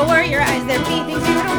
lower your eyes. They're beating.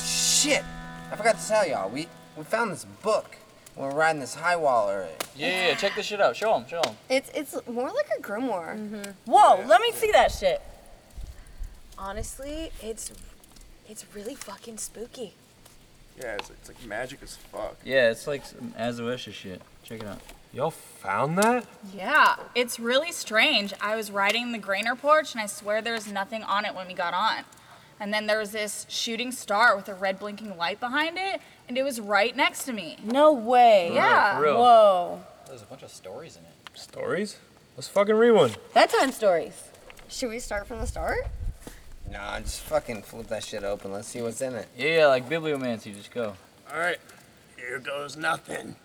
Shit! I forgot to tell y'all. We we found this book. when We We're riding this high wall earlier. Yeah, yeah, yeah, check this shit out. Show him, show him. It's it's more like a grimoire. Mm-hmm. Whoa, let me see that shit. Honestly, it's it's really fucking spooky. Yeah, it's, it's like magic as fuck. Yeah, it's like some Azoesha shit. Check it out. Y'all found that? Yeah, it's really strange. I was riding the Grainer porch and I swear there was nothing on it when we got on. And then there was this shooting star with a red blinking light behind it, and it was right next to me. No way. Yeah. For real. Whoa. There's a bunch of stories in it. Stories? Let's fucking read one. Bedtime stories. Should we start from the start? Nah, just fucking flip that shit open. Let's see what's in it. Yeah, yeah, like bibliomancy. Just go. All right, here goes nothing.